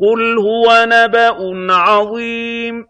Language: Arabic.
قُلْ هُوَ نَبَأٌ عَظِيمٌ